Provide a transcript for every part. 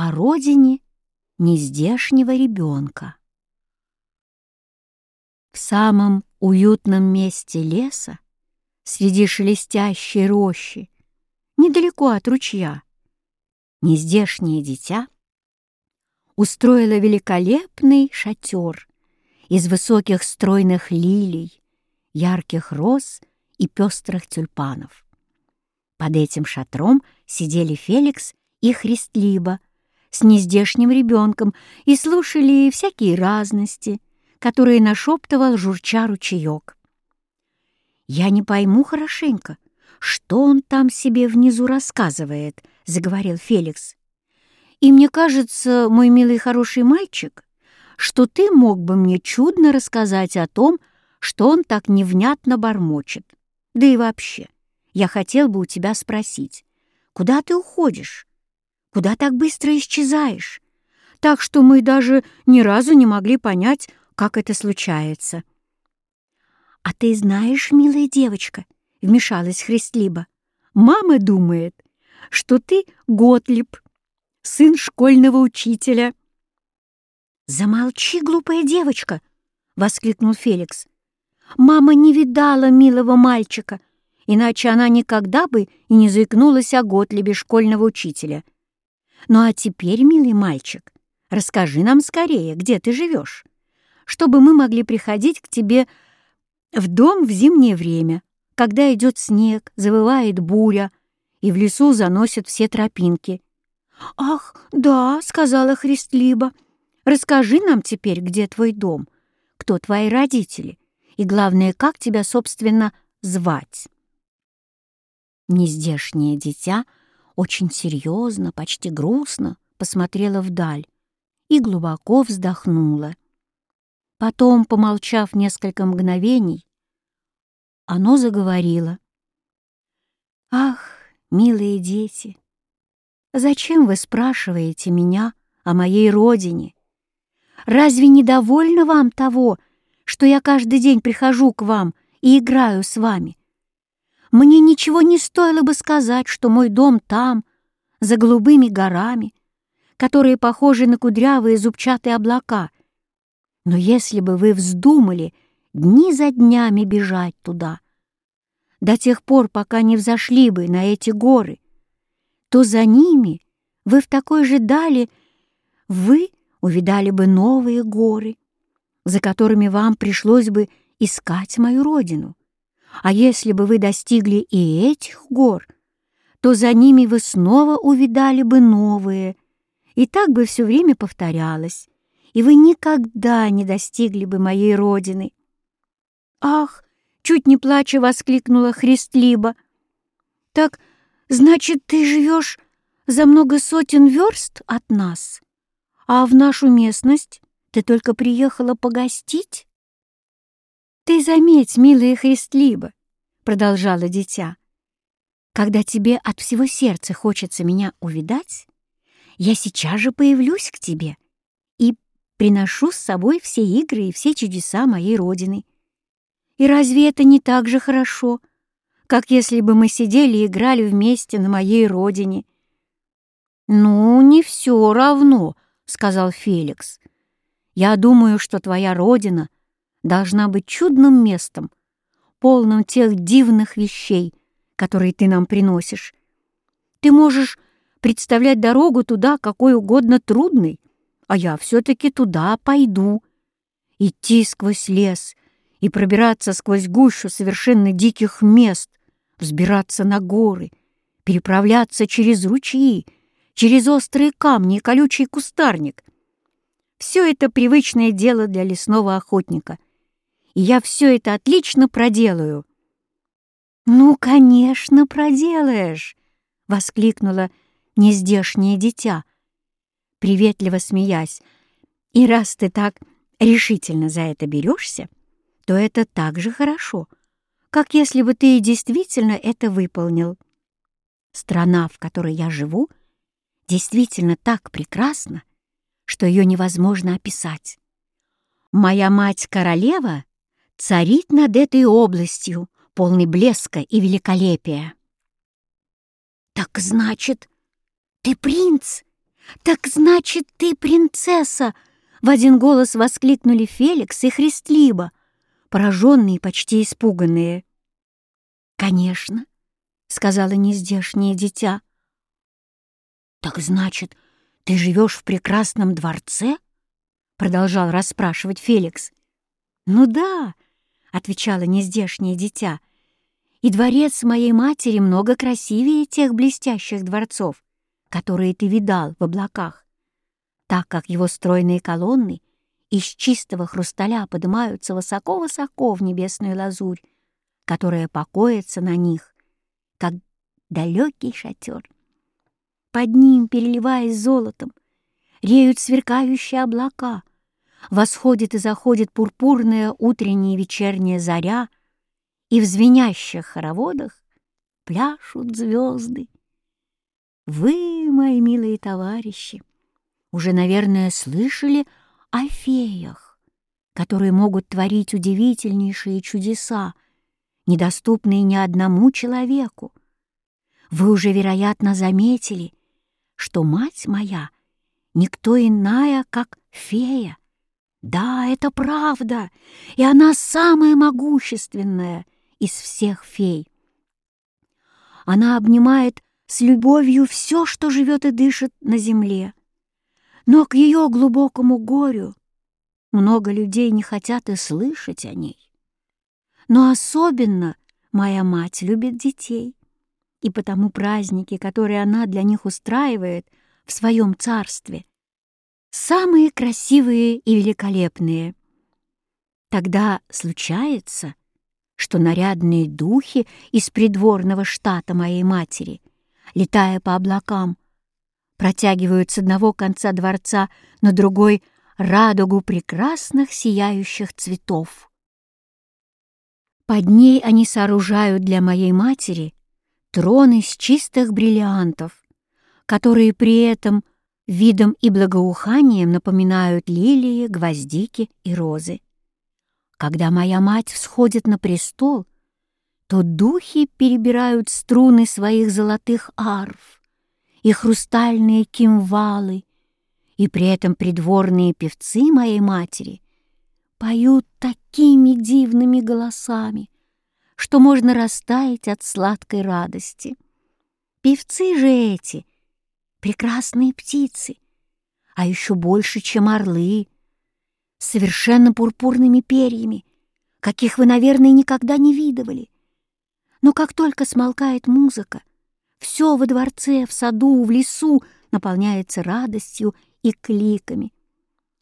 о родине нездешнего ребенка. В самом уютном месте леса, среди шелестящей рощи, недалеко от ручья, нездешнее дитя устроило великолепный шатер из высоких стройных лилий, ярких роз и пестрых тюльпанов. Под этим шатром сидели Феликс и Христлиба с нездешним ребенком и слушали всякие разности, которые нашептывал журча ручеек. «Я не пойму хорошенько, что он там себе внизу рассказывает», — заговорил Феликс. «И мне кажется, мой милый хороший мальчик, что ты мог бы мне чудно рассказать о том, что он так невнятно бормочет. Да и вообще, я хотел бы у тебя спросить, куда ты уходишь? Куда так быстро исчезаешь? Так что мы даже ни разу не могли понять, как это случается. «А ты знаешь, милая девочка», — вмешалась Христлиба, «мама думает, что ты Готлиб, сын школьного учителя». «Замолчи, глупая девочка!» — воскликнул Феликс. «Мама не видала милого мальчика, иначе она никогда бы и не заикнулась о Готлибе школьного учителя. Ну а теперь, милый мальчик, расскажи нам скорее, где ты живешь, чтобы мы могли приходить к тебе в дом в зимнее время, когда идет снег, завывает буря, и в лесу заносят все тропинки. «Ах, да», — сказала Христлиба, — Расскажи нам теперь, где твой дом, кто твои родители, и, главное, как тебя, собственно, звать. Нездешнее дитя очень серьезно, почти грустно посмотрела вдаль и глубоко вздохнула. Потом, помолчав несколько мгновений, оно заговорило. «Ах, милые дети, зачем вы спрашиваете меня о моей родине Разве не довольно вам того, что я каждый день прихожу к вам и играю с вами? Мне ничего не стоило бы сказать, что мой дом там, за голубыми горами, которые похожи на кудрявые зубчатые облака. Но если бы вы вздумали дни за днями бежать туда, до тех пор, пока не взошли бы на эти горы, то за ними вы в такой же дали, вы увидали бы новые горы, за которыми вам пришлось бы искать мою родину. А если бы вы достигли и этих гор, то за ними вы снова увидали бы новые, и так бы все время повторялось, и вы никогда не достигли бы моей родины. «Ах!» — чуть не плача воскликнула Христлиба. «Так, значит, ты живешь за много сотен верст от нас?» А в нашу местность ты только приехала погостить? Ты заметь, милая Христлиба, продолжала дитя, когда тебе от всего сердца хочется меня увидать, я сейчас же появлюсь к тебе и приношу с собой все игры и все чудеса моей родины. И разве это не так же хорошо, как если бы мы сидели и играли вместе на моей родине? Ну, не все равно, — сказал Феликс. «Я думаю, что твоя родина должна быть чудным местом, полным тех дивных вещей, которые ты нам приносишь. Ты можешь представлять дорогу туда какой угодно трудной, а я все-таки туда пойду. Идти сквозь лес и пробираться сквозь гущу совершенно диких мест, взбираться на горы, переправляться через ручьи, через острые камни и колючий кустарник. Все это привычное дело для лесного охотника, и я все это отлично проделаю. «Ну, конечно, проделаешь!» — воскликнула нездешнее дитя, приветливо смеясь. «И раз ты так решительно за это берешься, то это так же хорошо, как если бы ты действительно это выполнил. Страна, в которой я живу, действительно так прекрасна, что ее невозможно описать. Моя мать-королева царит над этой областью, полной блеска и великолепия. «Так значит, ты принц?» «Так значит, ты принцесса!» — в один голос воскликнули Феликс и Христлиба, пораженные, почти испуганные. «Конечно», — сказала нездешнее дитя. «Так значит, ты живешь в прекрасном дворце?» — продолжал расспрашивать Феликс. «Ну да», — отвечала нездешнее дитя, «и дворец моей матери много красивее тех блестящих дворцов, которые ты видал в облаках, так как его стройные колонны из чистого хрусталя поднимаются высоко-высоко в небесную лазурь, которая покоится на них, как далекий шатер. Под ним, переливаясь золотом, реют сверкающие облака, восходит и заходит пурпурная утренняя и вечерняя заря, и в звенящих хороводах пляшут звезды. Вы, мои милые товарищи, уже, наверное, слышали о феях, которые могут творить удивительнейшие чудеса, недоступные ни одному человеку. Вы уже, вероятно, заметили, что мать моя никто иная, как фея. Да, это правда, и она самая могущественная из всех фей. Она обнимает с любовью все, что живет и дышит на земле. Но к ее глубокому горю много людей не хотят и слышать о ней. Но особенно моя мать любит детей, и потому праздники, которые она для них устраивает в своем царстве, самые красивые и великолепные. Тогда случается, что нарядные духи из придворного штата моей матери, летая по облакам, протягивают с одного конца дворца на другой радугу прекрасных сияющих цветов. Под ней они сооружают для моей матери трон из чистых бриллиантов, которые при этом видом и благоуханием напоминают лилии, гвоздики и розы. Когда моя мать всходит на престол, то духи перебирают струны своих золотых арф и хрустальные кимвалы, и при этом придворные певцы моей матери поют такими дивными голосами, что можно растаять от сладкой радости. Певцы же эти — прекрасные птицы, а еще больше, чем орлы, с совершенно пурпурными перьями, каких вы, наверное, никогда не видывали. Но как только смолкает музыка, все во дворце, в саду, в лесу наполняется радостью и кликами.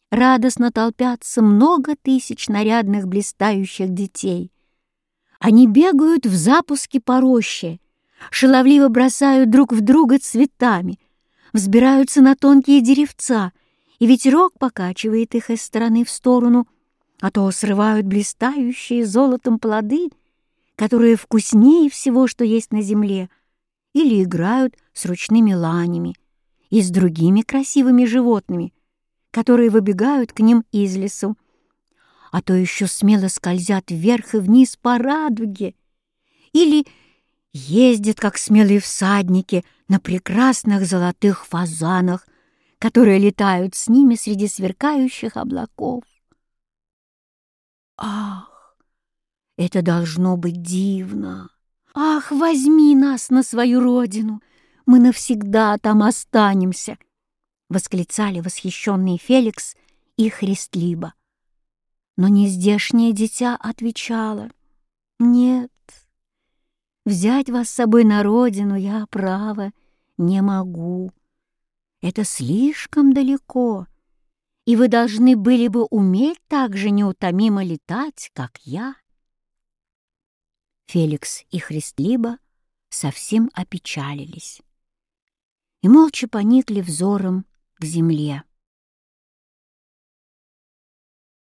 Радостно толпятся много тысяч нарядных блистающих детей. Они бегают в запуске по роще, шаловливо бросают друг в друга цветами, взбираются на тонкие деревца, и ветерок покачивает их из стороны в сторону, а то срывают блистающие золотом плоды, которые вкуснее всего, что есть на земле, или играют с ручными ланями и с другими красивыми животными, которые выбегают к ним из лесу а то еще смело скользят вверх и вниз по радуге, или ездят, как смелые всадники, на прекрасных золотых фазанах, которые летают с ними среди сверкающих облаков. Ах, это должно быть дивно! Ах, возьми нас на свою родину! Мы навсегда там останемся! Восклицали восхищенные Феликс и Христлиба. Но нездешнее дитя отвечало, «Нет, взять вас с собой на родину я, право, не могу. Это слишком далеко, и вы должны были бы уметь так же неутомимо летать, как я». Феликс и Христлиба совсем опечалились и молча поникли взором к земле.